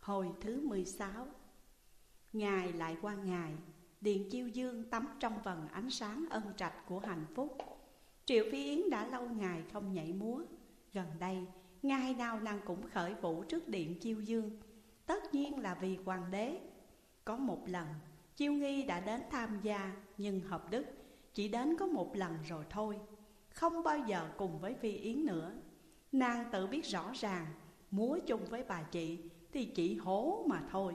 Hồi thứ 16 Ngày lại qua ngày Điện chiêu dương tắm trong vần ánh sáng ân trạch của hạnh phúc. Triệu Phi Yến đã lâu ngày không nhảy múa. Gần đây, ngày nào nàng cũng khởi vũ trước điện chiêu dương. Tất nhiên là vì hoàng đế. Có một lần, chiêu nghi đã đến tham gia Nhưng hợp đức chỉ đến có một lần rồi thôi. Không bao giờ cùng với Phi Yến nữa. Nàng tự biết rõ ràng Múa chung với bà chị thì chỉ hố mà thôi.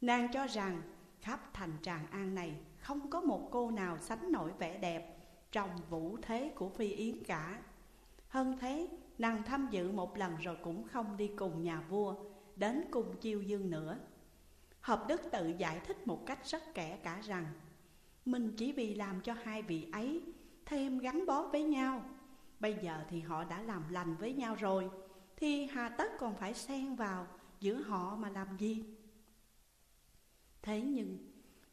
Nàng cho rằng, khắp thành tràng an này Không có một cô nào sánh nổi vẻ đẹp Trong vũ thế của Phi Yến cả. Hơn thế, nàng tham dự một lần rồi cũng không đi cùng nhà vua, Đến cùng chiêu dương nữa. Hợp Đức tự giải thích một cách rất kẻ cả rằng, Mình chỉ vì làm cho hai vị ấy thêm gắn bó với nhau. Bây giờ thì họ đã làm lành với nhau rồi, Thì hà tất còn phải xen vào giữa họ mà làm gì? Thế nhưng,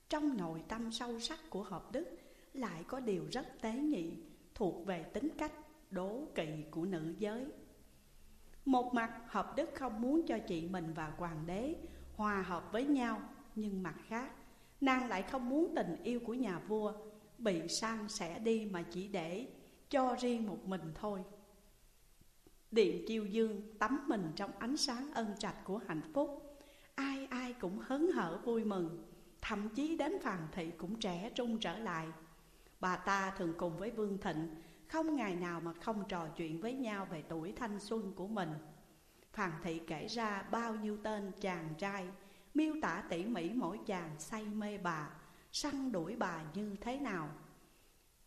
trong nội tâm sâu sắc của hợp đức Lại có điều rất tế nhị Thuộc về tính cách đố kỵ của nữ giới. Một mặt, hợp đức không muốn cho chị mình và hoàng đế Hòa hợp với nhau, Nhưng mặt khác, Nàng lại không muốn tình yêu của nhà vua Bị sang sẻ đi mà chỉ để cho riêng một mình thôi. Điện chiêu dương tắm mình trong ánh sáng ân trạch của hạnh phúc. Ai ai cũng hớn hở vui mừng, Thậm chí đến phàn thị cũng trẻ trung trở lại. Bà ta thường cùng với Vương Thịnh, Không ngày nào mà không trò chuyện với nhau về tuổi thanh xuân của mình. Phàn thị kể ra bao nhiêu tên chàng trai, Miêu tả tỉ mỉ mỗi chàng say mê bà, Săn đuổi bà như thế nào.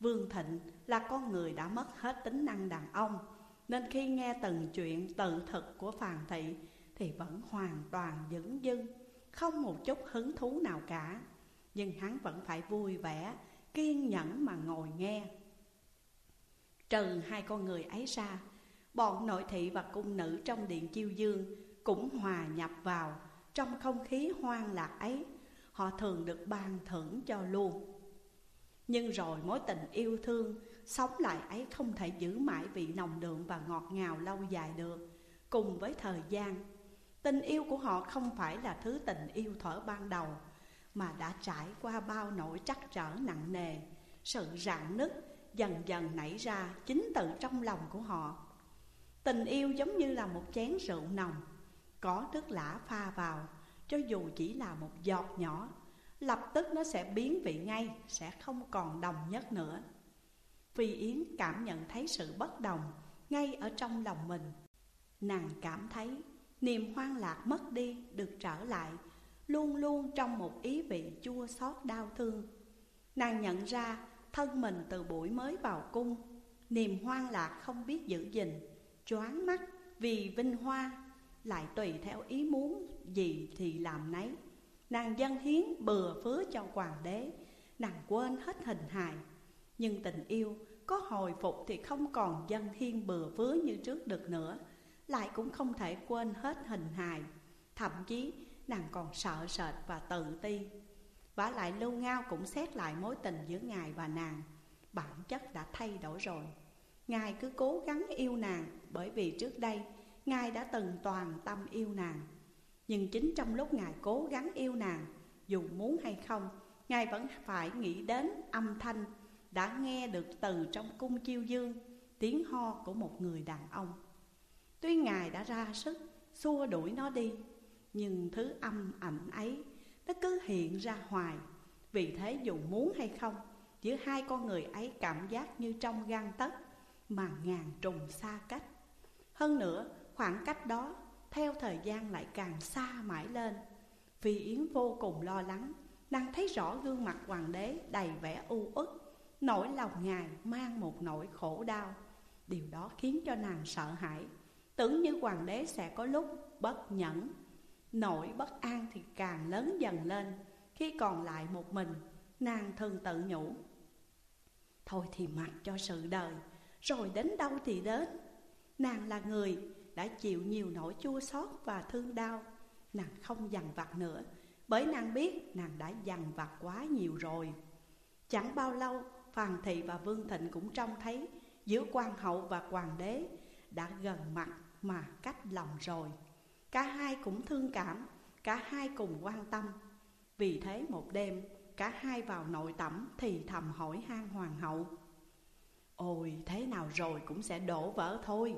Vương Thịnh là con người đã mất hết tính năng đàn ông nên khi nghe từng chuyện, tự thực của Phàn Thị, Thì vẫn hoàn toàn dững dưng, Không một chút hứng thú nào cả. Nhưng hắn vẫn phải vui vẻ, Kiên nhẫn mà ngồi nghe. Trừ hai con người ấy ra, Bọn nội thị và cung nữ trong điện chiêu dương Cũng hòa nhập vào Trong không khí hoang lạc ấy. Họ thường được ban thưởng cho luôn. Nhưng rồi mối tình yêu thương Sống lại ấy không thể giữ mãi vị nồng đượm và ngọt ngào lâu dài được. Cùng với thời gian, Tình yêu của họ không phải là thứ tình yêu thở ban đầu, Mà đã trải qua bao nỗi trắc trở nặng nề. Sự rạn nứt dần dần nảy ra chính từ trong lòng của họ. Tình yêu giống như là một chén rượu nồng, Có nước lã pha vào, Cho dù chỉ là một giọt nhỏ, Lập tức nó sẽ biến vị ngay, Sẽ không còn đồng nhất nữa. Phi Yến cảm nhận thấy sự bất đồng Ngay ở trong lòng mình. Nàng cảm thấy Niềm hoang lạc mất đi được trở lại, Luôn luôn trong một ý vị chua xót đau thương. Nàng nhận ra thân mình từ buổi mới vào cung, Niềm hoang lạc không biết giữ gìn, Choáng mắt vì vinh hoa, Lại tùy theo ý muốn gì thì làm nấy. Nàng dân hiến bừa phứa cho hoàng đế, Nàng quên hết hình hài. Nhưng tình yêu, có hồi phục thì không còn dân hiên bừa vứa như trước được nữa, Lại cũng không thể quên hết hình hài. Thậm chí, nàng còn sợ sệt và tự ti. Và lại Lưu Ngao cũng xét lại mối tình giữa Ngài và nàng. Bản chất đã thay đổi rồi. Ngài cứ cố gắng yêu nàng, Bởi vì trước đây, Ngài đã từng toàn tâm yêu nàng. Nhưng chính trong lúc Ngài cố gắng yêu nàng, Dù muốn hay không, Ngài vẫn phải nghĩ đến âm thanh đã nghe được từ trong cung chiêu dương Tiếng ho của một người đàn ông. Tuy Ngài đã ra sức, xua đuổi nó đi, Nhưng thứ âm ảnh ấy Nó cứ hiện ra hoài. Vì thế dù muốn hay không Giữa hai con người ấy cảm giác như trong gan tấc Mà ngàn trùng xa cách. Hơn nữa, khoảng cách đó theo thời gian lại càng xa mãi lên. Vì Yến vô cùng lo lắng, Nàng thấy rõ gương mặt hoàng đế đầy vẻ u uất Nỗi lòng ngài mang một nỗi khổ đau. Điều đó khiến cho nàng sợ hãi. Tưởng như hoàng đế sẽ có lúc bất nhẫn. Nỗi bất an thì càng lớn dần lên. Khi còn lại một mình, Nàng thường tự nhủ, Thôi thì mặc cho sự đời, Rồi đến đâu thì đến. Nàng là người đã chịu nhiều nỗi chua xót và thương đau. Nàng không dằn vặt nữa, Bởi nàng biết nàng đã dằn vặt quá nhiều rồi. Chẳng bao lâu Phan Thị và Vương Thịnh cũng trông thấy Giữa quan hậu và hoàng đế Đã gần mặt mà cách lòng rồi. Cả hai cũng thương cảm, cả hai cùng quan tâm. Vì thế một đêm, cả hai vào nội tẩm thì thầm hỏi han hoàng hậu, Ôi, thế nào rồi cũng sẽ đổ vỡ thôi.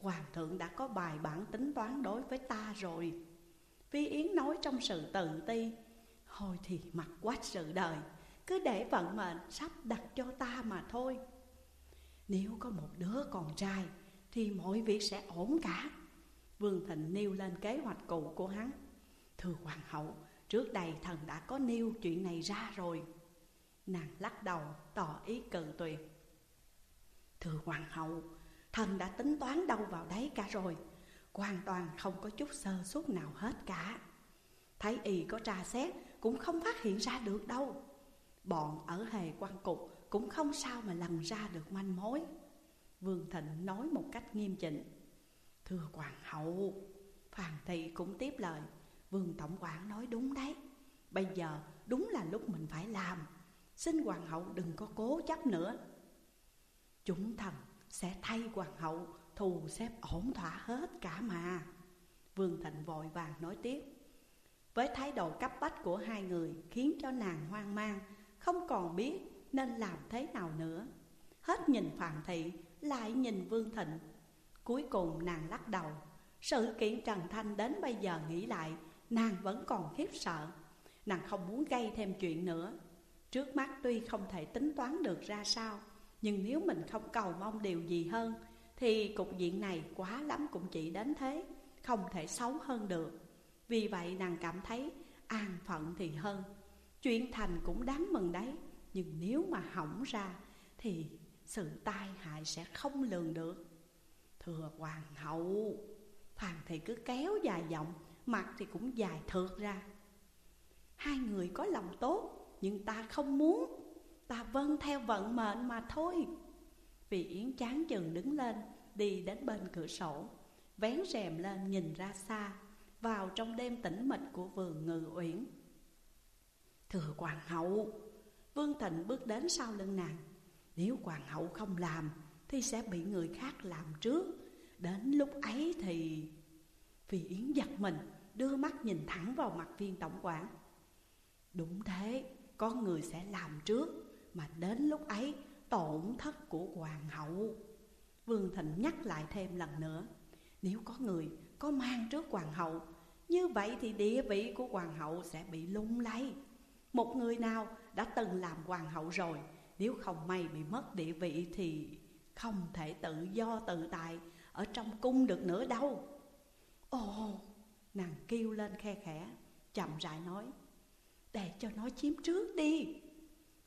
Hoàng thượng đã có bài bản tính toán đối với ta rồi. Vi Yến nói trong sự tự ti, Thôi thì mặc quách sự đời cứ để vận mệnh sắp đặt cho ta mà thôi. Nếu có một đứa con trai, Thì mọi việc sẽ ổn cả. Vương Thịnh nêu lên kế hoạch cũ của hắn. Thưa hoàng hậu, Trước đây thần đã có nêu chuyện này ra rồi. Nàng lắc đầu, tỏ ý cự tuyệt. Thưa hoàng hậu, Thần đã tính toán đâu vào đấy cả rồi. Hoàn toàn không có chút sơ suất nào hết cả. Thái y có tra xét, cũng không phát hiện ra được đâu. Bọn ở hề quan cục cũng không sao mà lần ra được manh mối. Vương Thịnh nói một cách nghiêm chỉnh. Thưa hoàng hậu Phàn Thị cũng tiếp lời. Vương Tổng quản nói đúng đấy. Bây giờ đúng là lúc mình phải làm. Xin hoàng hậu đừng có cố chấp nữa. Chúng thần sẽ thay hoàng hậu, thù xếp ổn thỏa hết cả mà. Vương Thịnh vội vàng nói tiếp. Với thái độ cấp bách của hai người khiến cho nàng hoang mang không còn biết nên làm thế nào nữa. Hết nhìn Phạm Thị, lại nhìn Vương Thịnh. Cuối cùng nàng lắc đầu. Sự kiện Trần Thanh đến bây giờ nghĩ lại, Nàng vẫn còn khiếp sợ. Nàng không muốn gây thêm chuyện nữa. Trước mắt tuy không thể tính toán được ra sao, Nhưng nếu mình không cầu mong điều gì hơn, Thì cục diện này quá lắm cũng chỉ đến thế, Không thể xấu hơn được. Vì vậy nàng cảm thấy an phận thì hơn. Chuyện thành cũng đáng mừng đấy. Nhưng nếu mà hỏng ra, Thì sự tai hại sẽ không lường được. Thưa hoàng hậu, Hoàng thì cứ kéo dài giọng Mặt thì cũng dài thượt ra. Hai người có lòng tốt, Nhưng ta không muốn. Ta vâng theo vận mệnh mà thôi. Vì Yến chán chừng đứng lên, Đi đến bên cửa sổ, Vén rèm lên nhìn ra xa, Vào trong đêm tĩnh mịch của vườn ngự uyển. Thưa hoàng hậu, Vương Thịnh bước đến sau lưng nàng. Nếu hoàng hậu không làm, Thì sẽ bị người khác làm trước. Đến lúc ấy thì phi Yến giật mình, Đưa mắt nhìn thẳng vào mặt viên tổng quản. Đúng thế, Có người sẽ làm trước, Mà đến lúc ấy, tổn thất của hoàng hậu. Vương Thịnh nhắc lại thêm lần nữa. Nếu có người có mang trước hoàng hậu, Như vậy thì địa vị của hoàng hậu sẽ bị lung lay. Một người nào đã từng làm hoàng hậu rồi Nếu không may bị mất địa vị thì không thể tự do tự tại Ở trong cung được nữa đâu. Ồ, nàng kêu lên khe khẽ Chậm rãi nói Để cho nó chiếm trước đi.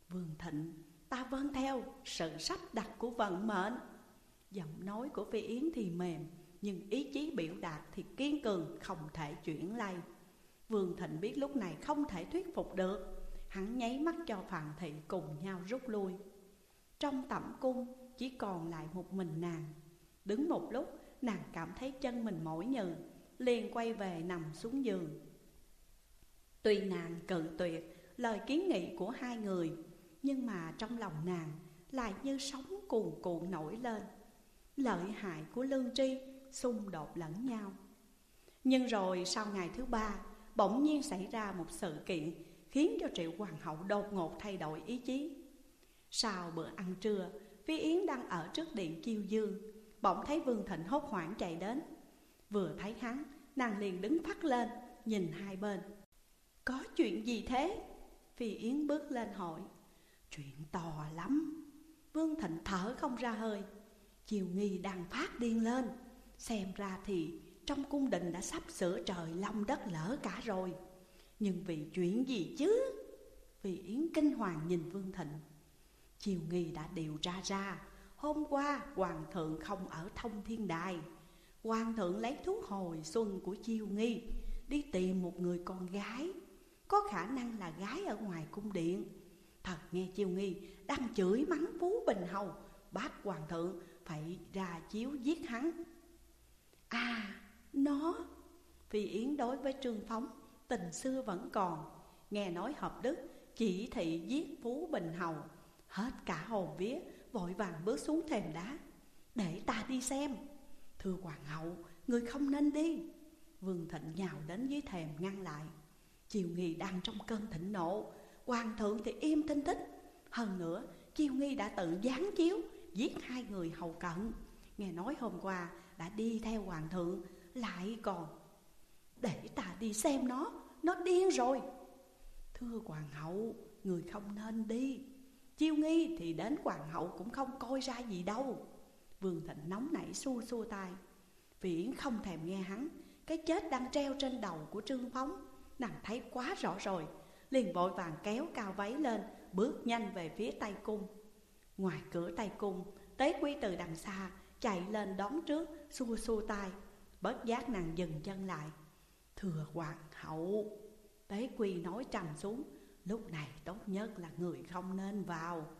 Vương Thịnh ta vâng theo sự sắp đặt của vận mệnh. Giọng nói của Phi Yến thì mềm Nhưng ý chí biểu đạt thì kiên cường không thể chuyển lay. Vương Thịnh biết lúc này không thể thuyết phục được. Hắn nháy mắt cho Phạm Thị cùng nhau rút lui. Trong tẩm cung, chỉ còn lại một mình nàng. Đứng một lúc, nàng cảm thấy chân mình mỏi nhừ, Liền quay về nằm xuống giường. Tuy nàng cự tuyệt lời kiến nghị của hai người, Nhưng mà trong lòng nàng lại như sóng cuồn cuộn nổi lên. Lợi hại của lương tri xung đột lẫn nhau. Nhưng rồi sau ngày thứ ba, Bỗng nhiên xảy ra một sự kiện Khiến cho Triệu Hoàng hậu đột ngột thay đổi ý chí. Sau bữa ăn trưa, Phi Yến đang ở trước điện chiêu dương, Bỗng thấy Vương Thịnh hốt hoảng chạy đến. Vừa thấy hắn, Nàng liền đứng phát lên, Nhìn hai bên. Có chuyện gì thế? Phi Yến bước lên hỏi. Chuyện to lắm. Vương Thịnh thở không ra hơi. Chiều nghi đang phát điên lên. Xem ra thì trong cung đình đã sắp sửa trời long đất lỡ cả rồi. Nhưng vì chuyện gì chứ? Vì Yến kinh hoàng nhìn Vương Thịnh. Chiều nghi đã điều tra ra, Hôm qua hoàng thượng không ở thông thiên đài. Hoàng thượng lấy thuốc hồi xuân của chiêu nghi, Đi tìm một người con gái. Có khả năng là gái ở ngoài cung điện. Thật nghe chiêu nghi đang chửi mắng Phú Bình Hầu, Bác hoàng thượng phải ra chiếu giết hắn. À nó. Phi Yến đối với Trương Phóng Tình xưa vẫn còn. Nghe nói hợp đức, chỉ thị giết Phú Bình Hầu, Hết cả hồn vía, Vội vàng bước xuống thềm đá. Để ta đi xem. Thưa hoàng hậu, Người không nên đi. Vương Thịnh nhào đến dưới thềm ngăn lại. Chiều Nghi đang trong cơn thịnh nộ, Hoàng thượng thì im tinh tích. Hơn nữa Chiêu Nghi đã tự gián chiếu, Giết hai người hầu cận. Nghe nói hôm qua đã đi theo hoàng thượng, Lại còn Để ta đi xem nó. Nó điên rồi. Thưa hoàng hậu, Người không nên đi. Chiêu nghi thì đến hoàng hậu cũng không coi ra gì đâu. Vương Thịnh nóng nảy xua xua tay. Viễn không thèm nghe hắn. Cái chết đang treo trên đầu của Trương Phóng. Nàng thấy quá rõ rồi. Liền vội vàng kéo cao váy lên, Bước nhanh về phía Tây Cung. Ngoài cửa Tây Cung, Tế quy từ đằng xa Chạy lên đón trước, Xua xua tay. Bớt giác nàng dừng chân lại. Thưa hoàng hậu, Tế quy nói trầm xuống, Lúc này tốt nhất là người không nên vào.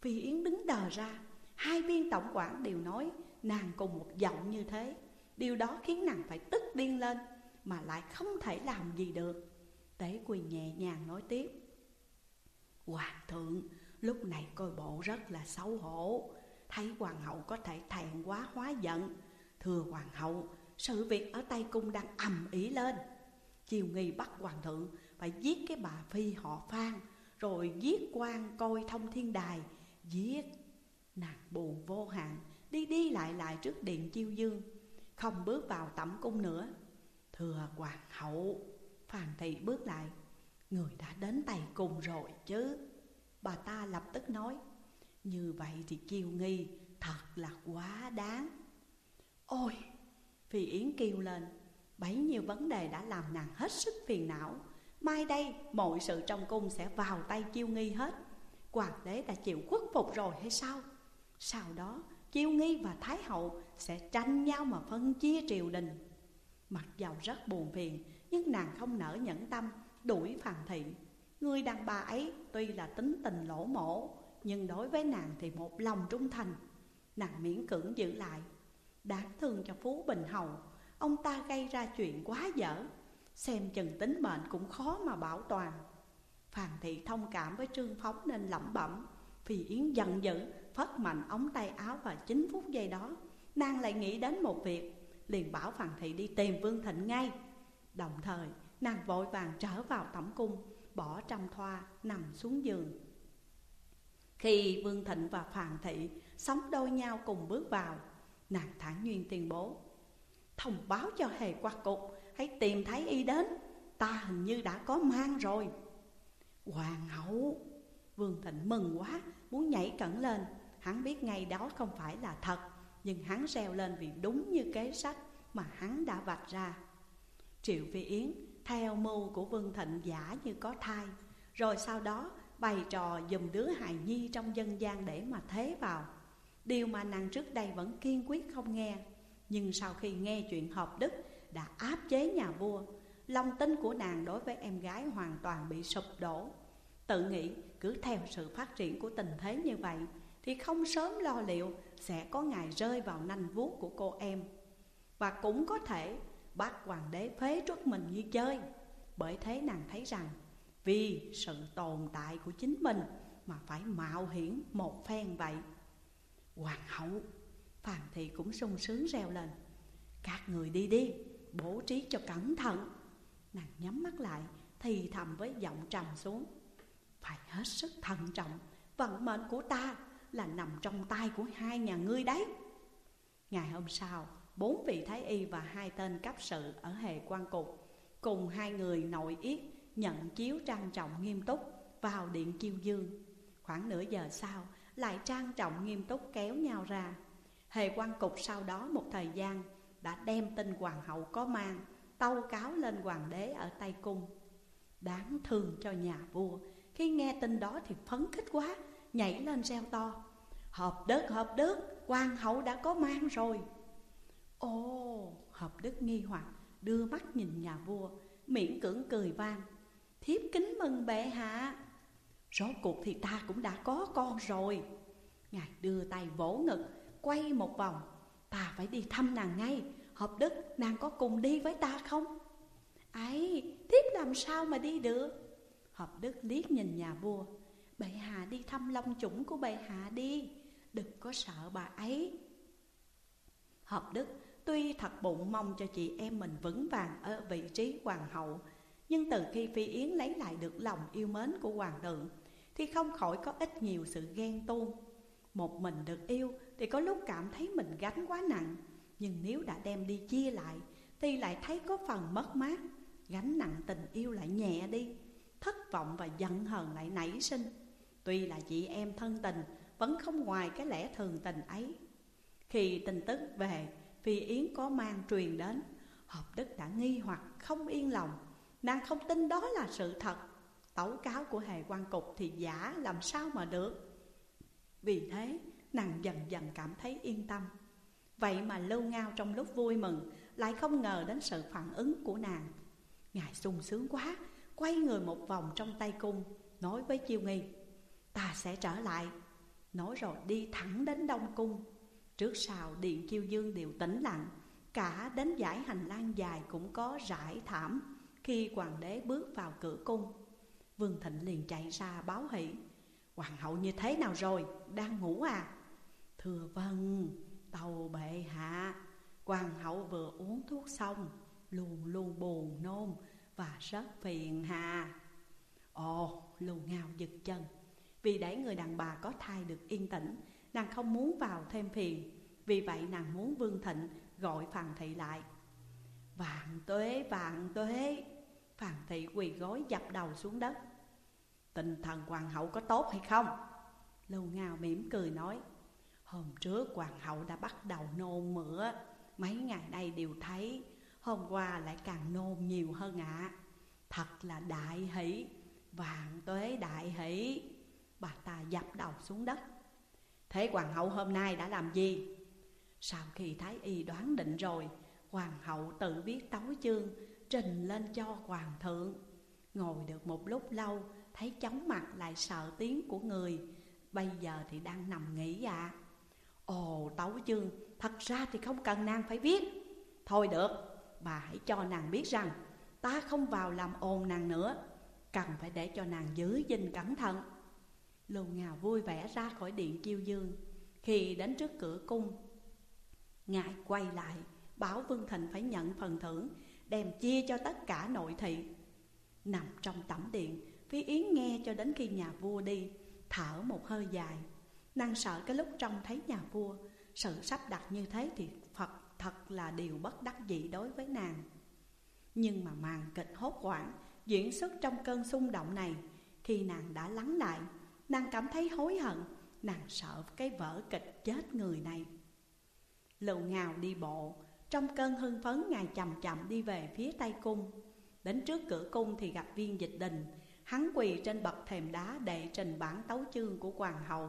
Phi Yến đứng đờ ra, Hai viên tổng quản đều nói Nàng cùng một giọng như thế, Điều đó khiến nàng phải tức điên lên Mà lại không thể làm gì được. Tế quỳ nhẹ nhàng nói tiếp, Hoàng thượng, lúc này coi bộ rất là xấu hổ, Thấy hoàng hậu có thể thẹn quá hóa giận. Thưa hoàng hậu sự việc ở Tây Cung đang ầm ĩ lên. Chiều nghi bắt hoàng thượng Phải giết cái bà phi họ Phan, Rồi giết quan coi thông thiên đài, Giết Nàng buồn vô hạn, Đi đi lại lại trước điện chiêu dương, Không bước vào tẩm cung nữa. Thừa hoàng hậu phàn thị bước lại. Người đã đến Tây Cung rồi chứ? Bà ta lập tức nói, Như vậy thì kiều nghi Thật là quá đáng. Ôi Phi Yến kêu lên, Bấy nhiêu vấn đề đã làm nàng hết sức phiền não, Mai đây mọi sự trong cung sẽ vào tay chiêu nghi hết. Hoàng đế đã chịu khuất phục rồi hay sao? Sau đó, chiêu nghi và thái hậu sẽ tranh nhau mà phân chia triều đình. Mặc dầu rất buồn phiền, Nhưng nàng không nỡ nhẫn tâm, đuổi phàn thị Người đàn bà ấy tuy là tính tình lỗ mổ, Nhưng đối với nàng thì một lòng trung thành. Nàng miễn cưỡng giữ lại Đáng thương cho Phú Bình Hầu. Ông ta gây ra chuyện quá dở. Xem chừng tính mệnh cũng khó mà bảo toàn. Phàn thị thông cảm với Trương Phóng nên lẩm bẩm, Phi Yến giận dữ, Phất mạnh ống tay áo và 9 phút giây đó. Nàng lại nghĩ đến một việc, Liền bảo Phàn thị đi tìm Vương Thịnh ngay. Đồng thời, nàng vội vàng trở vào tẩm cung, Bỏ trăm thoa nằm xuống giường. Khi Vương Thịnh và Phàn thị Sống đôi nhau cùng bước vào Nàng thản nhiên tuyên bố, Thông báo cho hề qua cục, Hãy tìm thấy y đến. Ta hình như đã có mang rồi. Hoàng hậu, Vương Thịnh mừng quá, Muốn nhảy cẩn lên. Hắn biết ngay đó không phải là thật, Nhưng hắn reo lên vì đúng như kế sách Mà hắn đã vạch ra. Triệu Phi Yến, theo mưu của Vương Thịnh giả như có thai, Rồi sau đó bày trò dùm đứa hài nhi trong dân gian để mà thế vào. Điều mà nàng trước đây vẫn kiên quyết không nghe. Nhưng sau khi nghe chuyện hợp đức đã áp chế nhà vua, Lòng tin của nàng đối với em gái hoàn toàn bị sụp đổ. Tự nghĩ cứ theo sự phát triển của tình thế như vậy Thì không sớm lo liệu sẽ có ngày rơi vào nanh vuốt của cô em. Và cũng có thể bắt hoàng đế phế truất mình như chơi. Bởi thế nàng thấy rằng vì sự tồn tại của chính mình mà phải mạo hiểm một phen vậy. Hoàng hậu Phàn thị cũng sung sướng reo lên. Các người đi đi, Bố trí cho cẩn thận. Nàng nhắm mắt lại, Thì thầm với giọng trầm xuống. Phải hết sức thận trọng, Vận mệnh của ta Là nằm trong tay của hai nhà ngươi đấy. Ngày hôm sau, Bốn vị thái y và hai tên cấp sự Ở hệ quan cục Cùng hai người nội yết Nhận chiếu trang trọng nghiêm túc Vào điện chiêu dương. Khoảng nửa giờ sau lại trang trọng nghiêm túc kéo nhau ra. Hề quan cục sau đó một thời gian đã đem tin hoàng hậu có mang, Tâu cáo lên hoàng đế ở Tây Cung. Đáng thương cho nhà vua, Khi nghe tin đó thì phấn khích quá, Nhảy lên reo to. Hợp đức hợp đức, Hoàng hậu đã có mang rồi. Ồ, Hợp đức nghi hoặc, Đưa mắt nhìn nhà vua, Miễn cưỡng cười vang. Thiếp kính mừng bệ hạ. Rốt cuộc thì ta cũng đã có con rồi. Ngài đưa tay vỗ ngực, Quay một vòng. Ta phải đi thăm nàng ngay. Hợp đức, nàng có cùng đi với ta không? Ấy, thiếp làm sao mà đi được? Hợp đức liếc nhìn nhà vua. Bệ hạ đi thăm long chủng của bệ hạ đi. Đừng có sợ bà ấy. Hợp đức, Tuy thật bụng mong cho chị em mình vững vàng ở vị trí hoàng hậu, Nhưng từ khi Phi Yến lấy lại được lòng yêu mến của hoàng thượng thì không khỏi có ít nhiều sự ghen tuông. Một mình được yêu thì có lúc cảm thấy mình gánh quá nặng. Nhưng nếu đã đem đi chia lại, Thì lại thấy có phần mất mát. Gánh nặng tình yêu lại nhẹ đi. Thất vọng và giận hờn lại nảy sinh. Tuy là chị em thân tình, Vẫn không ngoài cái lẽ thường tình ấy. Khi tin tức về, Phi Yến có mang truyền đến. Hợp Đức đã nghi hoặc không yên lòng. Nàng không tin đó là sự thật. Tấu cáo của hề quan cục thì giả làm sao mà được? Vì thế, nàng dần dần cảm thấy yên tâm. Vậy mà Lưu Ngao trong lúc vui mừng, Lại không ngờ đến sự phản ứng của nàng. Ngài sung sướng quá, Quay người một vòng trong tay cung, Nói với Chiêu Nghi, Ta sẽ trở lại. Nói rồi đi thẳng đến Đông Cung. Trước sau Điện Chiêu Dương đều tĩnh lặng, Cả đến giải hành lang dài cũng có rải thảm Khi hoàng đế bước vào cửa cung. Vương Thịnh liền chạy ra báo hỷ. Hoàng hậu như thế nào rồi? Đang ngủ à? Thưa vâng, tàu bệ hạ. Hoàng hậu vừa uống thuốc xong Luôn luôn buồn nôn và rất phiền hà. Ồ, lù ngào giật chân. Vì để người đàn bà có thai được yên tĩnh Nàng không muốn vào thêm phiền. Vì vậy nàng muốn Vương Thịnh gọi Phàn Thị lại. Vạn tuế, vạn tuế. Phàn Thị quỳ gối dập đầu xuống đất. Tinh thần hoàng hậu có tốt hay không? Lưu Ngao mỉm cười nói, Hôm trước hoàng hậu đã bắt đầu nôn mửa, Mấy ngày nay đều thấy, Hôm qua lại càng nôn nhiều hơn ạ à. Thật là đại hỷ Vạn tuế đại hỷ Bà ta dập đầu xuống đất Thế hoàng hậu hôm nay đã làm gì? Sau khi Thái Y đoán định rồi, Hoàng hậu tự viết tấu chương, Trình lên cho hoàng thượng Ngồi được một lúc lâu Thấy chóng mặt lại sợ tiếng của người. Bây giờ thì đang nằm nghỉ ạ. À. Ồ, tấu chương, Thật ra thì không cần nàng phải biết. Thôi được, Bà hãy cho nàng biết rằng, Ta không vào làm ồn nàng nữa. Cần phải để cho nàng giữ gìn cẩn thận. Lưu Ngào vui vẻ ra khỏi điện chiêu dương. Khi đến trước cửa cung, Ngài quay lại Bảo Vương Thịnh phải nhận phần thưởng, Đem chia cho tất cả nội thị. Nằm trong tẩm điện Phi Yến nghe cho đến khi nhà vua đi, Thở một hơi dài. Nàng sợ cái lúc trông thấy nhà vua, Sự sắp đặt như thế thì Phật thật là điều bất đắc dĩ đối với nàng. Nhưng mà màn kịch hốt hoảng Diễn xuất trong cơn xung động này, Khi nàng đã lắng lại, Nàng cảm thấy hối hận, Nàng sợ cái vở kịch chết người này. Lầu ngào đi bộ, Trong cơn hưng phấn Ngài chậm chậm đi về phía Tây Cung. Đến trước cửa cung thì gặp viên dịch đình Hắn quỳ trên bậc thềm đá để trình bản tấu chương của hoàng hậu.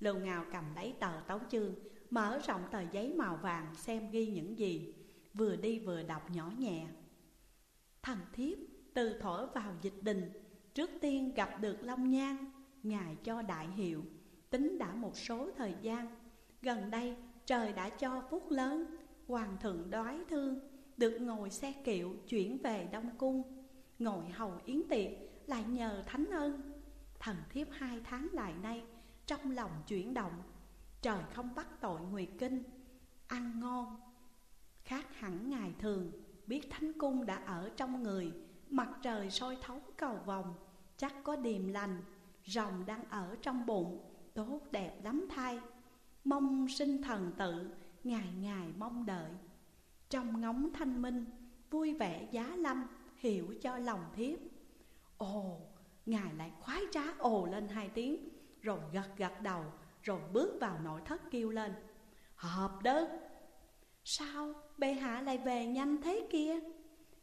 Lưu Ngào cầm lấy tờ tấu chương, Mở rộng tờ giấy màu vàng xem ghi những gì, Vừa đi vừa đọc nhỏ nhẹ. Thần thiếp, từ thổi vào dịch đình, Trước tiên gặp được Long Nhan, Ngài cho đại hiệu, Tính đã một số thời gian. Gần đây, trời đã cho phúc lớn, Hoàng thượng đoái thương, Được ngồi xe kiệu chuyển về Đông Cung. Ngồi hầu yến tiệc lại nhờ thánh ơn. Thần thiếp hai tháng lại nay Trong lòng chuyển động. Trời không bắt tội Nguyệt Kinh. Ăn ngon. Khác hẳn ngày thường. Biết thánh cung đã ở trong người. Mặt trời soi thấu cầu vòng. Chắc có điềm lành. Rồng đang ở trong bụng. Tốt đẹp lắm thay. Mong sinh thần tự. Ngày ngày mong đợi. Trong ngóng thanh minh, Vui vẻ giá lâm, Hiểu cho lòng thiếp. Ồ, Ngài lại khoái trá ồ lên hai tiếng, Rồi gật gật đầu, Rồi bước vào nội thất kêu lên. Hợp đức, Sao bệ hạ lại về nhanh thế kia?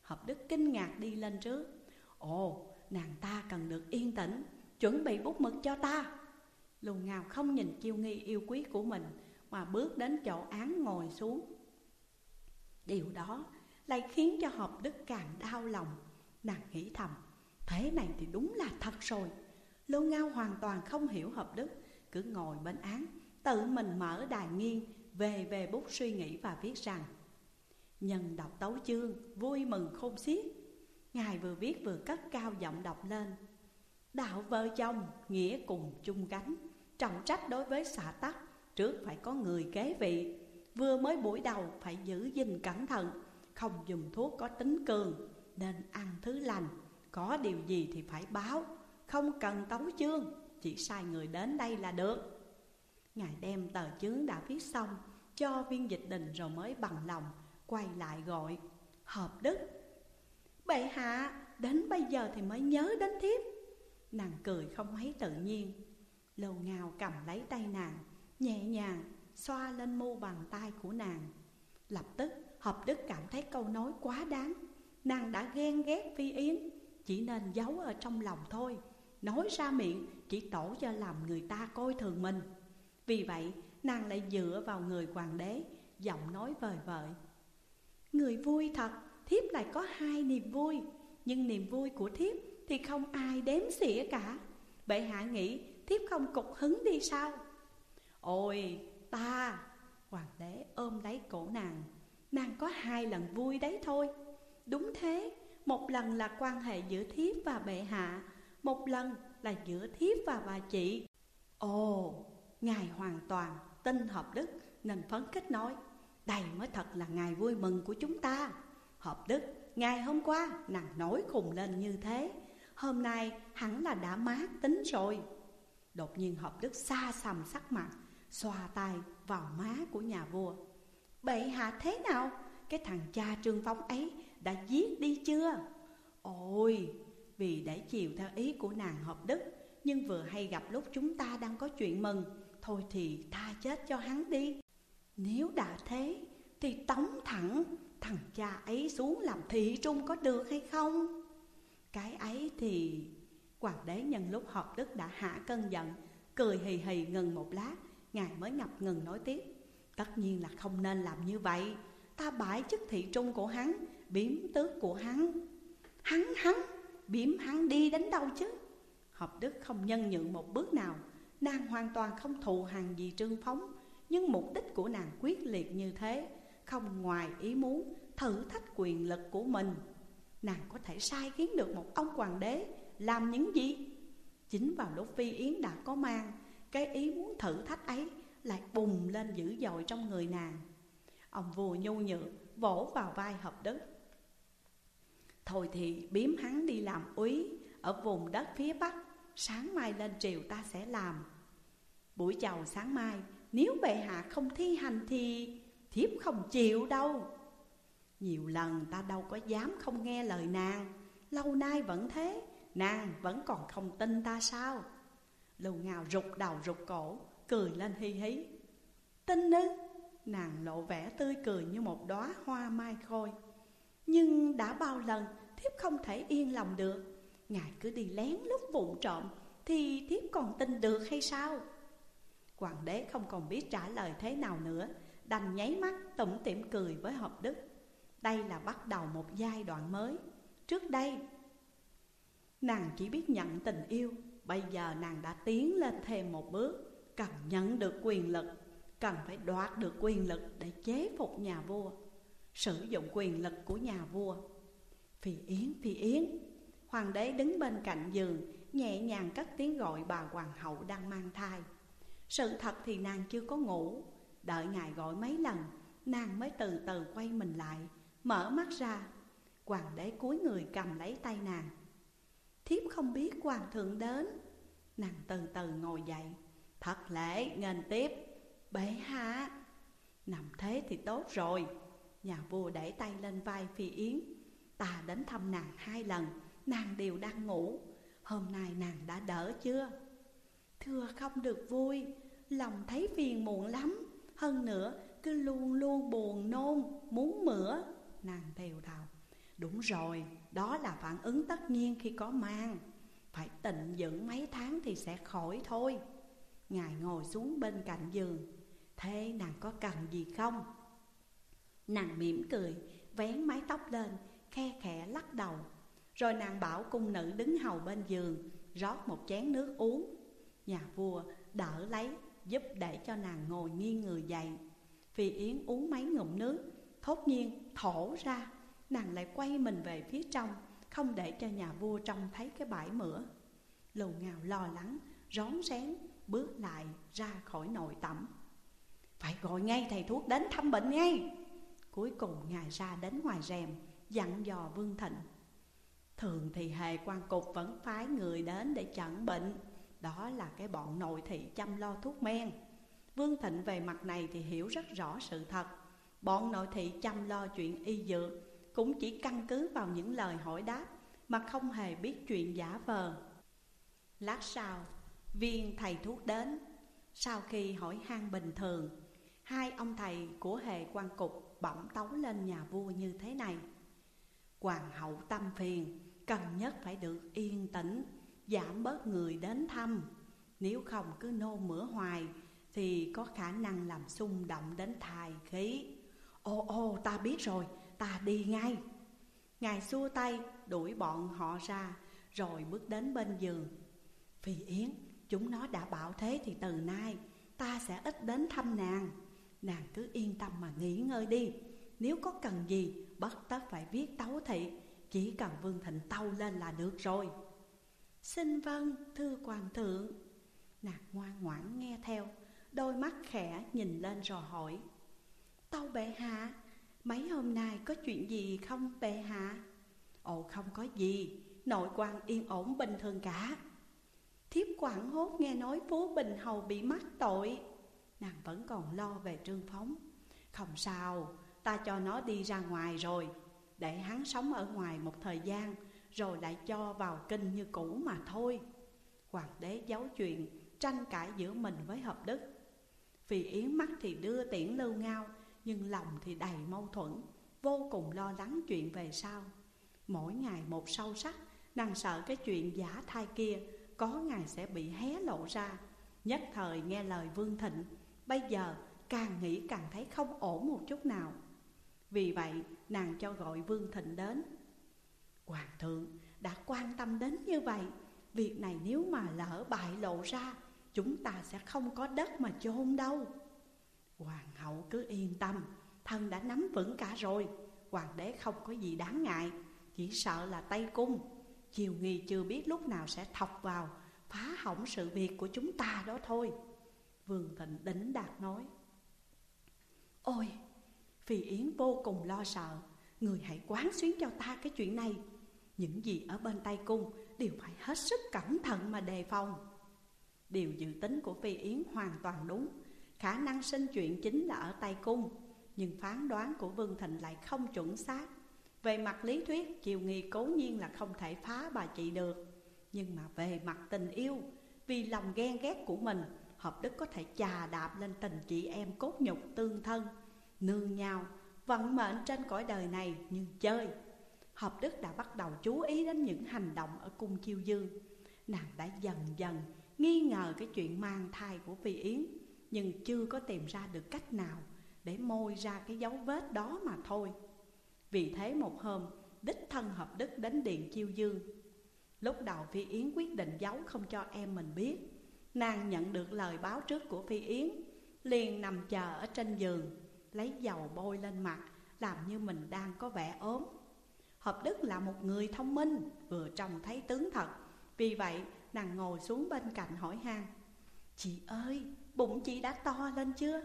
Hợp đức kinh ngạc đi lên trước. Ồ, nàng ta cần được yên tĩnh, Chuẩn bị bút mực cho ta. Lù ngào không nhìn chiêu nghi yêu quý của mình, Mà bước đến chỗ án ngồi xuống. Điều đó lại khiến cho hợp đức càng đau lòng. Nàng nghĩ thầm Thế này thì đúng là thật rồi. Lô Ngao hoàn toàn không hiểu hợp đức, Cứ ngồi bên án, Tự mình mở đài nghiêng, Về về bút suy nghĩ và viết rằng, Nhân đọc tấu chương, Vui mừng khôn xiết. Ngài vừa viết vừa cất cao giọng đọc lên, Đạo vợ chồng, Nghĩa cùng chung gánh Trọng trách đối với xã tắc, Trước phải có người kế vị. Vừa mới buổi đầu phải giữ gìn cẩn thận, Không dùng thuốc có tính cường, Nên ăn thứ lành. Có điều gì thì phải báo. Không cần tấu chương, Chỉ sai người đến đây là được. Ngài đem tờ chứng đã viết xong, Cho viên dịch đình rồi mới bằng lòng, Quay lại gọi, Hợp đức. Bệ hạ, đến bây giờ thì mới nhớ đến thiếp. Nàng cười không mấy tự nhiên. Lâu ngào cầm lấy tay nàng, Nhẹ nhàng xoa lên mu bàn tay của nàng. Lập tức, Hợp Đức cảm thấy câu nói quá đáng. Nàng đã ghen ghét Phi Yến. Chỉ nên giấu ở trong lòng thôi. Nói ra miệng, chỉ tổ cho làm người ta coi thường mình. Vì vậy, nàng lại dựa vào người hoàng đế, Giọng nói vời vợi. Người vui thật, Thiếp lại có hai niềm vui. Nhưng niềm vui của thiếp thì không ai đếm xỉa cả. Bệ hạ nghĩ thiếp không cục hứng đi sao? Ôi, ta! Hoàng đế ôm lấy cổ nàng. Nàng có hai lần vui đấy thôi. Đúng thế một lần là quan hệ giữa thiếp và bệ hạ, Một lần là giữa thiếp và bà chị. Ồ, Ngài hoàn toàn tin hợp đức Nên phấn khích nói, Đây mới thật là ngày vui mừng của chúng ta. Hợp đức, Ngày hôm qua nàng nổi khùng lên như thế, Hôm nay hẳn là đã mát tính rồi. Đột nhiên hợp đức xa xăm sắc mặt Xoa tay vào má của nhà vua. Bệ hạ thế nào? Cái thằng cha trương phong ấy đã giết đi chưa? Ôi, vì để chiều theo ý của nàng hợp đức Nhưng vừa hay gặp lúc chúng ta đang có chuyện mừng Thôi thì tha chết cho hắn đi Nếu đã thế thì tống thẳng thằng cha ấy xuống làm thị trung có được hay không? Cái ấy thì Hoàng đế nhân lúc họp đức đã hạ cơn giận Cười hì hì ngừng một lát Ngài mới ngập ngừng nói tiếp Tất nhiên là không nên làm như vậy Ta bãi chức thị trung của hắn Biếm tước của hắn. Hắn hắn, Biếm hắn đi đến đâu chứ? Hợp đức không nhân nhượng một bước nào. Nàng hoàn toàn không thù hằn gì trương phóng, Nhưng mục đích của nàng quyết liệt như thế, Không ngoài ý muốn thử thách quyền lực của mình. Nàng có thể sai khiến được một ông hoàng đế Làm những gì? Chính vào lúc Phi Yến đã có mang, Cái ý muốn thử thách ấy Lại bùng lên dữ dội trong người nàng. Ông vua nhu nhược Vỗ vào vai hợp đức. Thôi thì biếm hắn đi làm úy Ở vùng đất phía Bắc. Sáng mai lên triều ta sẽ làm. Buổi chầu sáng mai, Nếu bệ hạ không thi hành thì Thiếp không chịu đâu. Nhiều lần ta đâu có dám không nghe lời nàng. Lâu nay vẫn thế, Nàng vẫn còn không tin ta sao? Lưu ngào rụt đầu rụt cổ, Cười lên hi hí. Tin ư? Nàng lộ vẻ tươi cười như một đóa hoa mai khôi. Nhưng đã bao lần thiếp không thể yên lòng được. Ngài cứ đi lén lúc vụn trộm Thì thiếp còn tin được hay sao? Hoàng đế không còn biết trả lời thế nào nữa, Đành nháy mắt tủm tỉm cười với hợp đức. Đây là bắt đầu một giai đoạn mới. Trước đây, Nàng chỉ biết nhận tình yêu, Bây giờ nàng đã tiến lên thêm một bước. Cần nhận được quyền lực, Cần phải đoạt được quyền lực để chế phục nhà vua. Sử dụng quyền lực của nhà vua. Phi Yến, Phi Yến Hoàng đế đứng bên cạnh giường Nhẹ nhàng cất tiếng gọi bà hoàng hậu đang mang thai. Sự thật thì nàng chưa có ngủ. Đợi ngài gọi mấy lần Nàng mới từ từ quay mình lại Mở mắt ra. Hoàng đế cúi người cầm lấy tay nàng. Thiếp không biết hoàng thượng đến. Nàng từ từ ngồi dậy. Thật lễ nghênh tiếp. Bệ hạ. Nằm thế thì tốt rồi. Nhà vua đẩy tay lên vai Phi Yến. Ta đến thăm nàng hai lần Nàng đều đang ngủ. Hôm nay nàng đã đỡ chưa? Thưa không được vui Lòng thấy phiền muộn lắm. Hơn nữa cứ luôn luôn buồn nôn Muốn mửa. Nàng đều thào Đúng rồi, đó là phản ứng tất nhiên khi có mang. Phải tịnh dưỡng mấy tháng thì sẽ khỏi thôi. Ngài ngồi xuống bên cạnh giường. Thế nàng có cần gì không? Nàng mỉm cười, vén mái tóc lên, khe khẽ lắc đầu. Rồi nàng bảo cung nữ đứng hầu bên giường Rót một chén nước uống. Nhà vua đỡ lấy, giúp để cho nàng ngồi nghiêng người dậy. Phi Yến uống mấy ngụm nước Thốt nhiên thổ ra. Nàng lại quay mình về phía trong Không để cho nhà vua trông thấy cái bãi mửa. Lù ngào lo lắng Rón rén bước lại ra khỏi nội tẩm. Phải gọi ngay thầy thuốc đến thăm bệnh ngay. Cuối cùng ngài ra đến ngoài rèm Dặn dò Vương Thịnh. Thường thì hề quan cục vẫn phái người đến để chẩn bệnh. Đó là cái bọn nội thị chăm lo thuốc men. Vương Thịnh về mặt này thì hiểu rất rõ sự thật. Bọn nội thị chăm lo chuyện y dược Cũng chỉ căn cứ vào những lời hỏi đáp Mà không hề biết chuyện giả vờ. Lát sau, viên thầy thuốc đến. Sau khi hỏi han bình thường Hai ông thầy của hệ quan cục bẩm tấu lên nhà vua như thế này. Hoàng hậu tâm phiền, Cần nhất phải được yên tĩnh, Giảm bớt người đến thăm. Nếu không cứ nôn mửa hoài, Thì có khả năng làm xung động đến thai khí. Ô ô, ta biết rồi, Ta đi ngay. Ngài xua tay, đuổi bọn họ ra, Rồi bước đến bên giường. Phi Yến, Chúng nó đã bảo thế thì từ nay, Ta sẽ ít đến thăm nàng. Nàng cứ yên tâm mà nghỉ ngơi đi. Nếu có cần gì Bất tất phải viết tấu thị. Chỉ cần Vương Thịnh tâu lên là được rồi. Xin vâng thưa hoàng thượng. Nàng ngoan ngoãn nghe theo, Đôi mắt khẽ nhìn lên rồi hỏi. Tâu bệ hạ, Mấy hôm nay có chuyện gì không bệ hạ? Ồ, không có gì. Nội quan yên ổn bình thường cả. Thiếp quảng hốt nghe nói Phú Bình Hầu bị mắc tội. Nàng vẫn còn lo về trương phóng. Không sao, Ta cho nó đi ra ngoài rồi. Để hắn sống ở ngoài một thời gian, Rồi lại cho vào kinh như cũ mà thôi. Hoàng đế giấu chuyện, Tranh cãi giữa mình với hợp đức. Vì Yến mắt thì đưa tiễn lưu ngao, Nhưng lòng thì đầy mâu thuẫn, Vô cùng lo lắng chuyện về sau. Mỗi ngày một sâu sắc, Nàng sợ cái chuyện giả thai kia, Có ngày sẽ bị hé lộ ra. Nhất thời nghe lời Vương Thịnh Bây giờ càng nghĩ càng thấy không ổn một chút nào. Vì vậy, nàng cho gọi Vương Thịnh đến. Hoàng thượng, đã quan tâm đến như vậy, Việc này nếu mà lỡ bại lộ ra, Chúng ta sẽ không có đất mà chôn đâu. Hoàng hậu cứ yên tâm, Thân đã nắm vững cả rồi, Hoàng đế không có gì đáng ngại, Chỉ sợ là Tây Cung. Chiều nghi chưa biết lúc nào sẽ thọc vào, Phá hỏng sự việc của chúng ta đó thôi. Vương Thịnh đỉnh đạt nói. Ôi, Phi Yến vô cùng lo sợ. Người hãy quán xuyến cho ta cái chuyện này. Những gì ở bên tay cung Đều phải hết sức cẩn thận mà đề phòng. Điều dự tính của Phi Yến hoàn toàn đúng. Khả năng sinh chuyện chính là ở tay cung Nhưng phán đoán của Vương Thịnh lại không chuẩn xác. Về mặt lý thuyết kiều nghi cố nhiên là không thể phá bà chị được. Nhưng mà về mặt tình yêu Vì lòng ghen ghét của mình Hợp đức có thể chà đạp lên tình chị em cốt nhục tương thân Nương nhau, vận mệnh trên cõi đời này như chơi. Hợp đức đã bắt đầu chú ý đến những hành động ở cung chiêu dương. Nàng đã dần dần nghi ngờ cái chuyện mang thai của Phi Yến Nhưng chưa có tìm ra được cách nào để môi ra cái dấu vết đó mà thôi. Vì thế một hôm, đích thân hợp đức đến điện chiêu dương. Lúc đầu Phi Yến quyết định giấu không cho em mình biết Nàng nhận được lời báo trước của Phi Yến Liền nằm chờ ở trên giường Lấy dầu bôi lên mặt Làm như mình đang có vẻ ốm Hợp Đức là một người thông minh Vừa trông thấy tướng thật Vì vậy nàng ngồi xuống bên cạnh hỏi han Chị ơi, bụng chị đã to lên chưa?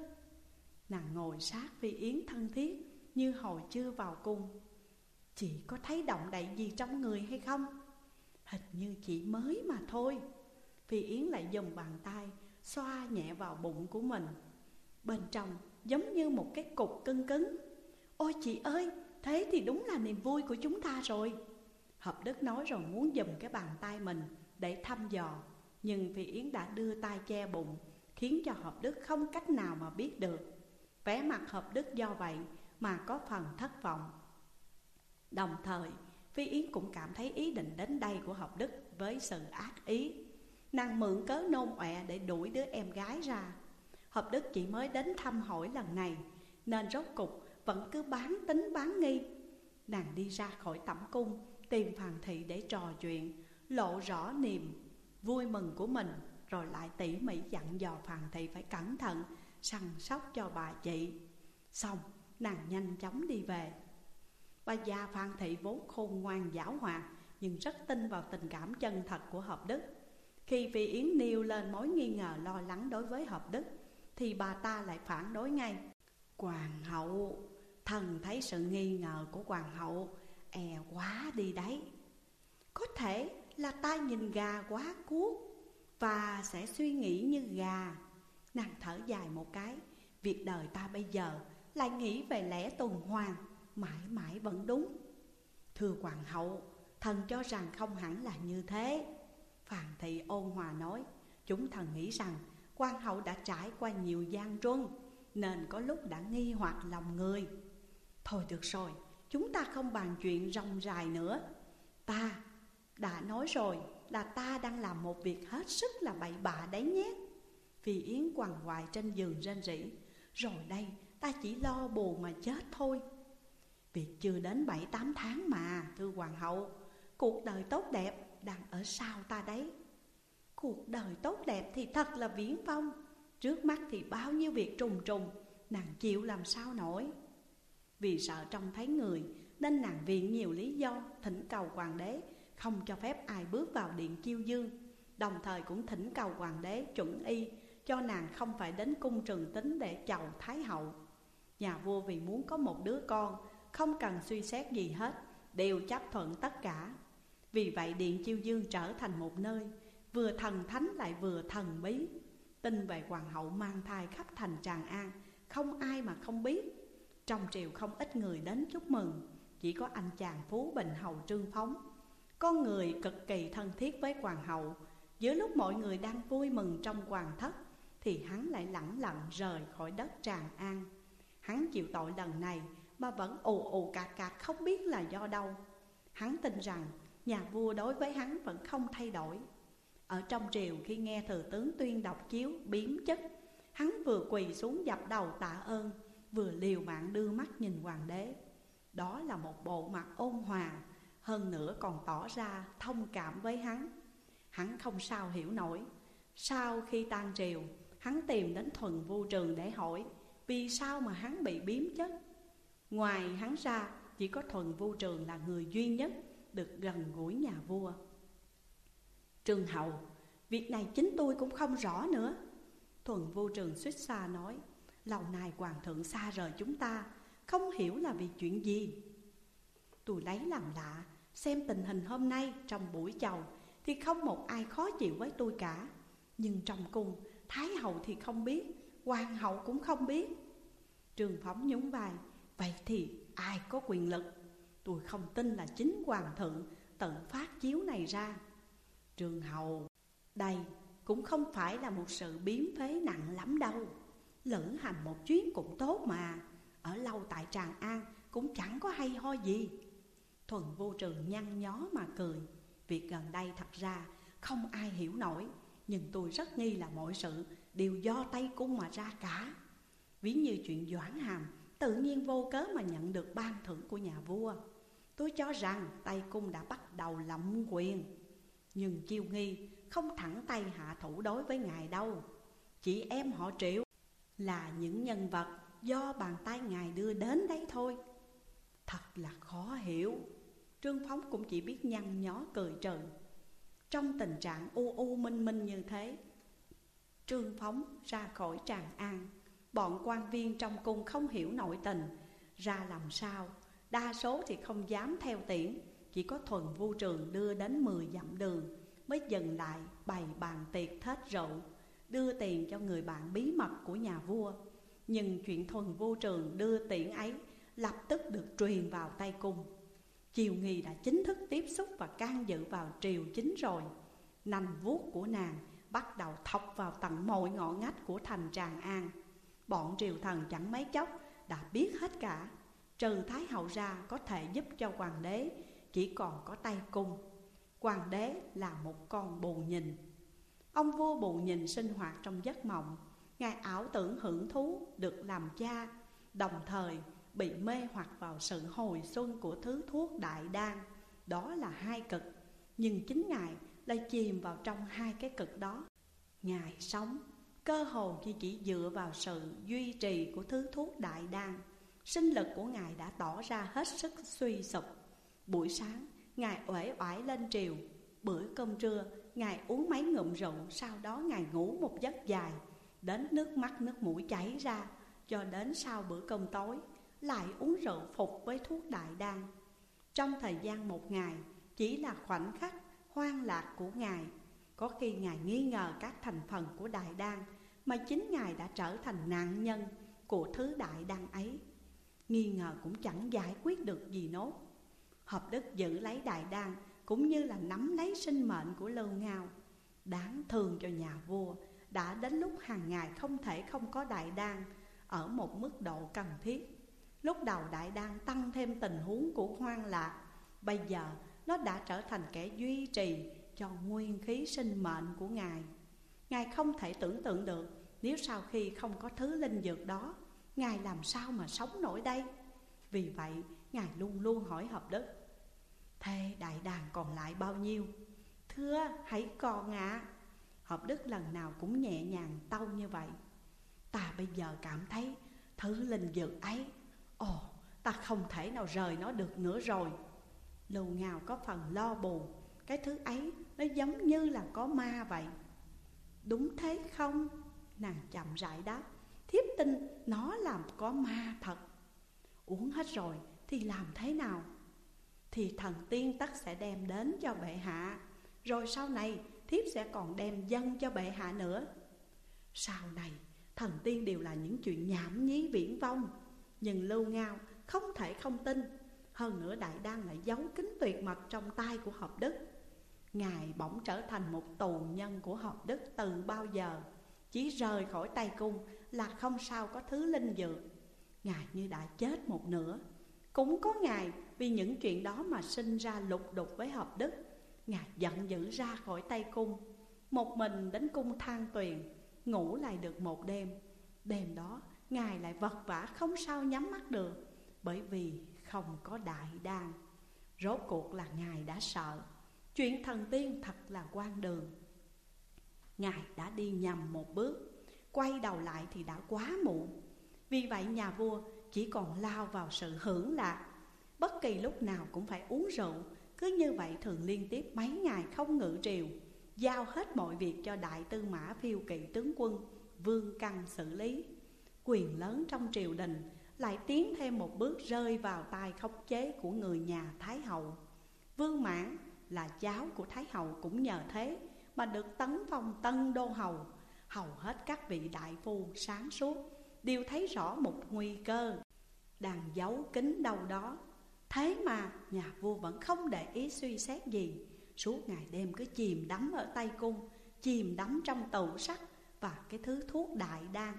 Nàng ngồi sát Phi Yến thân thiết Như hồi chưa vào cung Chị có thấy động đậy gì trong người hay không? Hình như chị mới mà thôi Phi Yến lại dùng bàn tay xoa nhẹ vào bụng của mình. Bên trong giống như một cái cục cưng cứng. Ôi chị ơi, thế thì đúng là niềm vui của chúng ta rồi. Hợp Đức nói rồi muốn dùng cái bàn tay mình để thăm dò Nhưng Phi Yến đã đưa tay che bụng Khiến cho Hợp Đức không cách nào mà biết được. Vẻ mặt Hợp Đức do vậy mà có phần thất vọng. Đồng thời Phi Yến cũng cảm thấy ý định đến đây của Hợp Đức với sự ác ý. Nàng mượn cớ nôn ọe để đuổi đứa em gái ra. Hợp Đức chỉ mới đến thăm hỏi lần này, Nên rốt cục vẫn cứ bán tính bán nghi. Nàng đi ra khỏi tẩm cung, Tìm Hoàng Thị để trò chuyện, Lộ rõ niềm vui mừng của mình, Rồi lại tỉ mỉ dặn dò Hoàng Thị phải cẩn thận, Săn sóc cho bà chị. Xong, nàng nhanh chóng đi về. Bà già Phan Thị vốn khôn ngoan giáo hòa Nhưng rất tin vào tình cảm chân thật của Hợp Đức khi Phi Yến nêu lên mối nghi ngờ lo lắng đối với Hợp Đức Thì bà ta lại phản đối ngay. Hoàng hậu Thần thấy sự nghi ngờ của hoàng hậu E quá đi đấy. Có thể là ta nhìn gà quá cuốc Và sẽ suy nghĩ như gà. Nàng thở dài một cái Việc đời ta bây giờ Lại nghĩ về lẽ tuần hoàn Mãi mãi vẫn đúng. Thưa hoàng hậu Thần cho rằng không hẳn là như thế Phàn thị ôn hòa nói Chúng thần nghĩ rằng quan hậu đã trải qua nhiều gian truân Nên có lúc đã nghi hoặc lòng người. Thôi được rồi, chúng ta không bàn chuyện rong dài nữa. Ta đã nói rồi là ta đang làm một việc hết sức là bậy bạ đấy nhé. Vì Yến quằn hoài trên giường rên rỉ Rồi đây ta chỉ lo buồn mà chết thôi. Việc chưa đến bảy tám tháng mà thưa hoàng hậu Cuộc đời tốt đẹp đang ở sau ta đấy. Cuộc đời tốt đẹp thì thật là viễn vông. Trước mắt thì bao nhiêu việc trùng trùng, Nàng chịu làm sao nổi. Vì sợ trông thấy người, Nên nàng viện nhiều lý do Thỉnh cầu hoàng đế, Không cho phép ai bước vào điện chiêu dương. Đồng thời cũng thỉnh cầu hoàng đế chuẩn y, Cho nàng không phải đến cung trường tính để chầu thái hậu. Nhà vua vì muốn có một đứa con, Không cần suy xét gì hết, Đều chấp thuận tất cả. Vì vậy điện chiêu dương trở thành một nơi, Vừa thần thánh lại vừa thần bí. Tin về hoàng hậu mang thai khắp thành Tràng An, Không ai mà không biết. Trong triều không ít người đến chúc mừng, Chỉ có anh chàng Phú Bình Hầu Trương Phóng. Con người cực kỳ thân thiết với hoàng hậu. Giữa lúc mọi người đang vui mừng trong hoàng thất, Thì hắn lại lẳng lặng rời khỏi đất Tràng An. Hắn chịu tội lần này mà vẫn ù ù cạc cạc không biết là do đâu. Hắn tin rằng nhà vua đối với hắn vẫn không thay đổi. Ở trong triều khi nghe thừa tướng tuyên đọc chiếu biếm chất, Hắn vừa quỳ xuống dập đầu tạ ơn, Vừa liều mạng đưa mắt nhìn hoàng đế. Đó là một bộ mặt ôn hòa, Hơn nữa còn tỏ ra thông cảm với hắn. Hắn không sao hiểu nổi. Sau khi tan triều, Hắn tìm đến thuần vu trường để hỏi, Vì sao mà hắn bị biếm chất? Ngoài hắn ra, Chỉ có thuần vu trường là người duy nhất được gần gũi nhà vua. Trương Hậu, Việc này chính tôi cũng không rõ nữa. Thuần vô trường suýt xa nói, Lâu nay hoàng thượng xa rời chúng ta, Không hiểu là vì chuyện gì. Tôi lấy làm lạ, Xem tình hình hôm nay trong buổi chầu Thì không một ai khó chịu với tôi cả. Nhưng trong cung, Thái hậu thì không biết, Hoàng hậu cũng không biết. Trường phóng nhún vai, Vậy thì ai có quyền lực Tôi không tin là chính hoàng thượng Tự phát chiếu này ra. Trường hầu, Đây cũng không phải là một sự biến phế nặng lắm đâu. Lữ hành một chuyến cũng tốt mà. Ở lâu tại Tràng An cũng chẳng có hay ho gì. Thuần vô trường nhăn nhó mà cười. Việc gần đây thật ra không ai hiểu nổi, Nhưng tôi rất nghi là mọi sự đều do tay Cung mà ra cả. Ví như chuyện Doãn Hàm tự nhiên vô cớ mà nhận được ban thưởng của nhà vua. Tôi cho rằng Tây Cung đã bắt đầu lộng quyền. Nhưng chiêu nghi không thẳng tay hạ thủ đối với ngài đâu. Chị em họ triệu là những nhân vật do bàn tay ngài đưa đến đấy thôi. Thật là khó hiểu. Trương Phóng cũng chỉ biết nhăn nhó cười trừ. Trong tình trạng u u minh minh như thế, Trương Phóng ra khỏi tràng an. Bọn quan viên trong cung không hiểu nội tình. Ra làm sao? Đa số thì không dám theo tiễn. Chỉ có thuần vu trường đưa đến 10 dặm đường, Mới dừng lại bày bàn tiệc thết rượu, Đưa tiền cho người bạn bí mật của nhà vua. Nhưng chuyện thuần vu trường đưa tiễn ấy Lập tức được truyền vào tay cung. Chiều nghi đã chính thức tiếp xúc và can dự vào triều chính rồi. Nành vuốt của nàng bắt đầu thọc vào tận mọi ngõ ngách của thành Tràng An. Bọn triều thần chẳng mấy chốc đã biết hết cả. Trừ Thái Hậu ra có thể giúp cho hoàng đế, chỉ còn có tay cung. Hoàng đế là một con bù nhìn. Ông vua bù nhìn sinh hoạt trong giấc mộng. Ngài ảo tưởng hưởng thú, được làm cha, Đồng thời bị mê hoặc vào sự hồi xuân của thứ thuốc đại đan. Đó là hai cực, Nhưng chính Ngài lại chìm vào trong hai cái cực đó. Ngài sống cơ hồ như chỉ dựa vào sự duy trì của thứ thuốc đại đan Sinh lực của Ngài đã tỏ ra hết sức suy sụp. Buổi sáng, Ngài uể oải lên triều. Bữa cơm trưa, Ngài uống mấy ngụm rượu Sau đó Ngài ngủ một giấc dài. Đến nước mắt nước mũi chảy ra Cho đến sau bữa cơm tối Lại uống rượu phục với thuốc đại đan. Trong thời gian một ngày Chỉ là khoảnh khắc hoang lạc của Ngài có khi Ngài nghi ngờ các thành phần của đại đan, Mà chính Ngài đã trở thành nạn nhân của thứ đại đan ấy. Nghi ngờ cũng chẳng giải quyết được gì nốt. Hợp đức giữ lấy đại đan Cũng như là nắm lấy sinh mệnh của Lưu Ngao. Đáng thương cho nhà vua Đã đến lúc hàng ngày không thể không có đại đan Ở một mức độ cần thiết. Lúc đầu đại đan tăng thêm tình huống của hoang lạc, Bây giờ nó đã trở thành kẻ duy trì cho nguyên khí sinh mệnh của Ngài. Ngài không thể tưởng tượng được Nếu sau khi không có thứ linh dược đó, Ngài làm sao mà sống nổi đây? Vì vậy, Ngài luôn luôn hỏi hợp đức, Thế đại đàn còn lại bao nhiêu? Thưa, hãy còn ạ. À. Hợp đức lần nào cũng nhẹ nhàng tâu như vậy. Ta bây giờ cảm thấy Thứ linh dược ấy, Ồ, ta không thể nào rời nó được nữa rồi. Lù ngào có phần lo buồn. Cái thứ ấy, nó giống như là có ma vậy. Đúng thế không? Nàng chậm rãi đáp. Thiếp tin nó làm có ma thật. Uống hết rồi thì làm thế nào? Thì thần tiên tất sẽ đem đến cho bệ hạ. Rồi sau này, thiếp sẽ còn đem dân cho bệ hạ nữa. Sau này, thần tiên đều là những chuyện nhảm nhí viễn vong Nhưng lưu ngao không thể không tin. Hơn nữa đại đang lại giấu kính tuyệt mật trong tay của hợp đức. Ngài bỗng trở thành một tù nhân của học đức từ bao giờ. Chỉ rời khỏi tay cung là không sao có thứ linh dược. Ngài như đã chết một nửa. Cũng có Ngài vì những chuyện đó mà sinh ra lục đục với hợp đức. Ngài giận dữ ra khỏi tay cung. Một mình đến cung than tuyền, Ngủ lại được một đêm. Đêm đó, Ngài lại vật vả không sao nhắm mắt được, Bởi vì không có đại đan. Rốt cuộc là Ngài đã sợ. Chuyện thần tiên thật là quan đường. Ngài đã đi nhầm một bước, Quay đầu lại thì đã quá muộn. Vì vậy nhà vua chỉ còn lao vào sự hưởng lạc. Bất kỳ lúc nào cũng phải uống rượu, Cứ như vậy thường liên tiếp mấy ngày không ngự triều, Giao hết mọi việc cho đại tư mã phiêu kỵ tướng quân, Vương Căn xử lý. Quyền lớn trong triều đình lại tiến thêm một bước rơi vào tay khống chế của người nhà Thái Hậu. Vương Mãn là cháu của Thái Hậu cũng nhờ thế Mà được tấn phong Tân Đô Hầu. Hầu hết các vị đại phu sáng suốt Đều thấy rõ một nguy cơ Đang giấu kín đâu đó. Thế mà nhà vua vẫn không để ý suy xét gì. Suốt ngày đêm cứ chìm đắm ở tay cung, Chìm đắm trong tủ sắt Và cái thứ thuốc đại đan.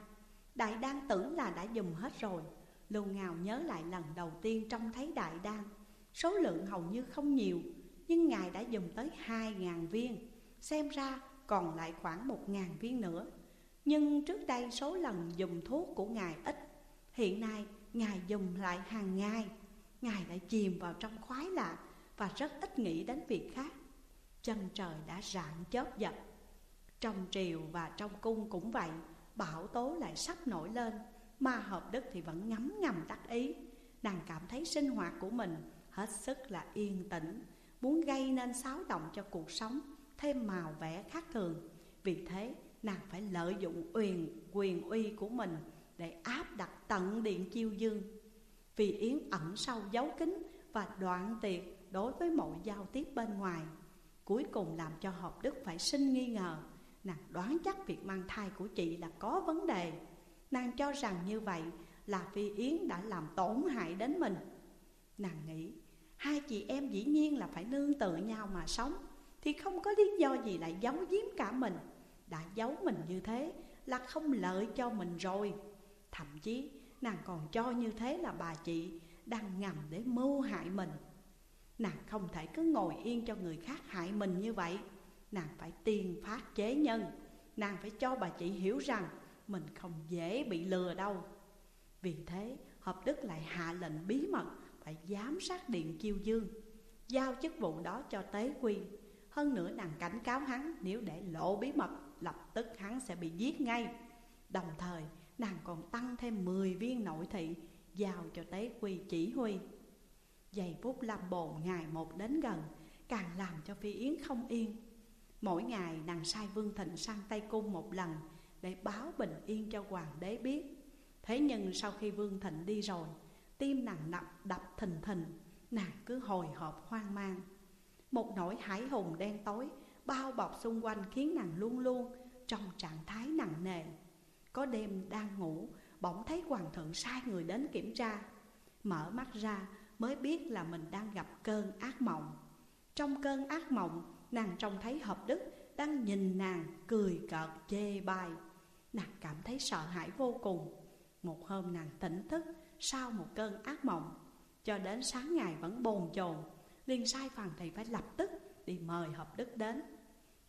Đại đan tưởng là đã dùng hết rồi. Lưu Ngào nhớ lại lần đầu tiên trông thấy đại đan. Số lượng hầu như không nhiều nhưng ngài đã dùng tới hai ngàn viên, Xem ra còn lại khoảng một ngàn viên nữa. Nhưng trước đây số lần dùng thuốc của ngài ít, Hiện nay ngài dùng lại hàng ngày. Ngài đã chìm vào trong khoái lạc Và rất ít nghĩ đến việc khác. Chân trời đã rạng chớp giật Trong triều và trong cung cũng vậy Bão tố lại sắp nổi lên Mà hợp đức thì vẫn ngấm ngầm đắc ý. Nàng cảm thấy sinh hoạt của mình hết sức là yên tĩnh. Muốn gây nên xáo động cho cuộc sống Thêm màu vẻ khác thường. Vì thế nàng phải lợi dụng quyền, quyền uy của mình Để áp đặt tận điện chiêu dương. Vì Yến ẩn sâu giấu kín và đoạn tuyệt đối với mọi giao tiếp bên ngoài Cuối cùng làm cho hợp đức phải sinh nghi ngờ. Nàng đoán chắc việc mang thai của chị là có vấn đề. Nàng cho rằng như vậy là Phi Yến đã làm tổn hại đến mình. Nàng nghĩ hai chị em dĩ nhiên là phải nương tựa nhau mà sống. Thì không có lý do gì lại giấu giếm cả mình. Đã giấu mình như thế là không lợi cho mình rồi. Thậm chí, nàng còn cho như thế là bà chị đang ngầm để mưu hại mình. Nàng không thể cứ ngồi yên cho người khác hại mình như vậy. Nàng phải tiên phát chế nhân. Nàng phải cho bà chị hiểu rằng Mình không dễ bị lừa đâu. Vì thế, Hợp Đức lại hạ lệnh bí mật. Phải giám sát điện kiêu dương, Giao chức vụ đó cho Tế Quy. Hơn nữa nàng cảnh cáo hắn, Nếu để lộ bí mật, Lập tức hắn sẽ bị giết ngay. Đồng thời, nàng còn tăng thêm 10 viên nội thị, Giao cho Tế Quy chỉ huy. Giày phút làm bồn ngày một đến gần, Càng làm cho Phi Yến không yên. Mỗi ngày nàng sai Vương Thịnh sang Tây Cung một lần để báo bình yên cho hoàng đế biết. Thế nhưng sau khi Vương Thịnh đi rồi Tim nàng đập đập thình thình. Nàng cứ hồi hộp hoang mang. Một nỗi hải hùng đen tối Bao bọc xung quanh khiến nàng luôn luôn Trong trạng thái nặng nề. Có đêm đang ngủ, Bỗng thấy hoàng thượng sai người đến kiểm tra. Mở mắt ra, mới biết là mình đang gặp cơn ác mộng. Trong cơn ác mộng, Nàng trông thấy hợp đức đang nhìn nàng cười cợt chê bai. Nàng cảm thấy sợ hãi vô cùng. Một hôm nàng tỉnh thức sau một cơn ác mộng, Cho đến sáng ngày vẫn bồn chồn, liền sai phần thầy phải lập tức đi mời hợp đức đến.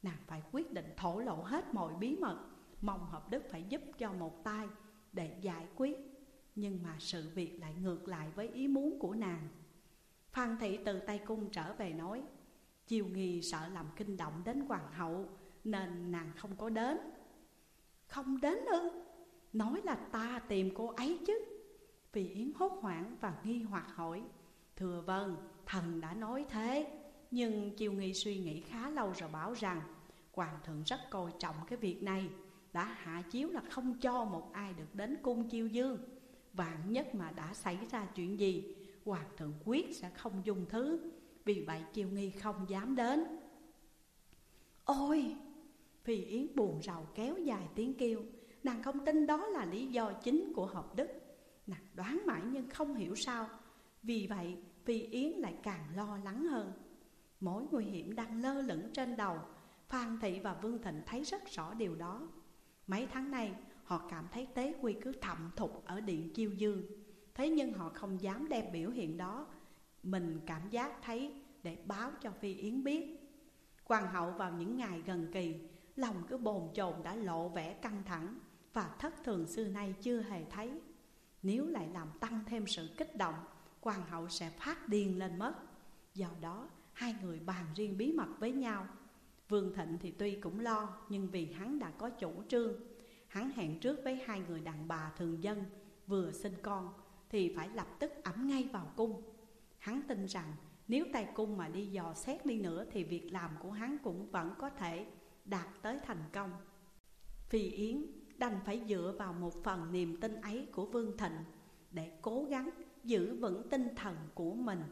Nàng phải quyết định thổ lộ hết mọi bí mật, Mong hợp đức phải giúp cho một tay để giải quyết. Nhưng mà sự việc lại ngược lại với ý muốn của nàng. Phan thị từ Tây Cung trở về nói, Chiều nghi sợ làm kinh động đến hoàng hậu, Nên nàng không có đến. Không đến ư? Nói là ta tìm cô ấy chứ. Vì Yến hốt hoảng và nghi hoặc hỏi Thưa vâng, thần đã nói thế. Nhưng Chiêu Nghi suy nghĩ khá lâu rồi bảo rằng Hoàng thượng rất coi trọng cái việc này Đã hạ chiếu là không cho một ai được đến cung chiêu dương. Vạn nhất mà đã xảy ra chuyện gì Hoàng thượng quyết sẽ không dung thứ Vì vậy Chiêu Nghi không dám đến. Ôi! Phi Yến buồn rầu kéo dài tiếng kêu Nàng không tin đó là lý do chính của hợp đức. Nàng đoán mãi nhưng không hiểu sao. Vì vậy, Phi Yến lại càng lo lắng hơn. Mối nguy hiểm đang lơ lửng trên đầu, Phan Thị và Vương Thịnh thấy rất rõ điều đó. Mấy tháng nay, họ cảm thấy tế quy cứ thậm thục ở điện chiêu dương. Thế nhưng họ không dám đem biểu hiện đó, Mình cảm giác thấy, để báo cho Phi Yến biết. Hoàng hậu vào những ngày gần kỳ, Lòng cứ bồn chồn đã lộ vẻ căng thẳng Và thất thường xưa nay chưa hề thấy. Nếu lại làm tăng thêm sự kích động, Hoàng hậu sẽ phát điên lên mất. Do đó, hai người bàn riêng bí mật với nhau. Vương Thịnh thì tuy cũng lo, Nhưng vì hắn đã có chủ trương. Hắn hẹn trước với hai người đàn bà thường dân, Vừa sinh con, Thì phải lập tức ẩm ngay vào cung. Hắn tin rằng, nếu tay cung mà đi dò xét đi nữa Thì việc làm của hắn cũng vẫn có thể đạt tới thành công. Phi Yến đành phải dựa vào một phần niềm tin ấy của Vương Thịnh Để cố gắng giữ vững tinh thần của mình.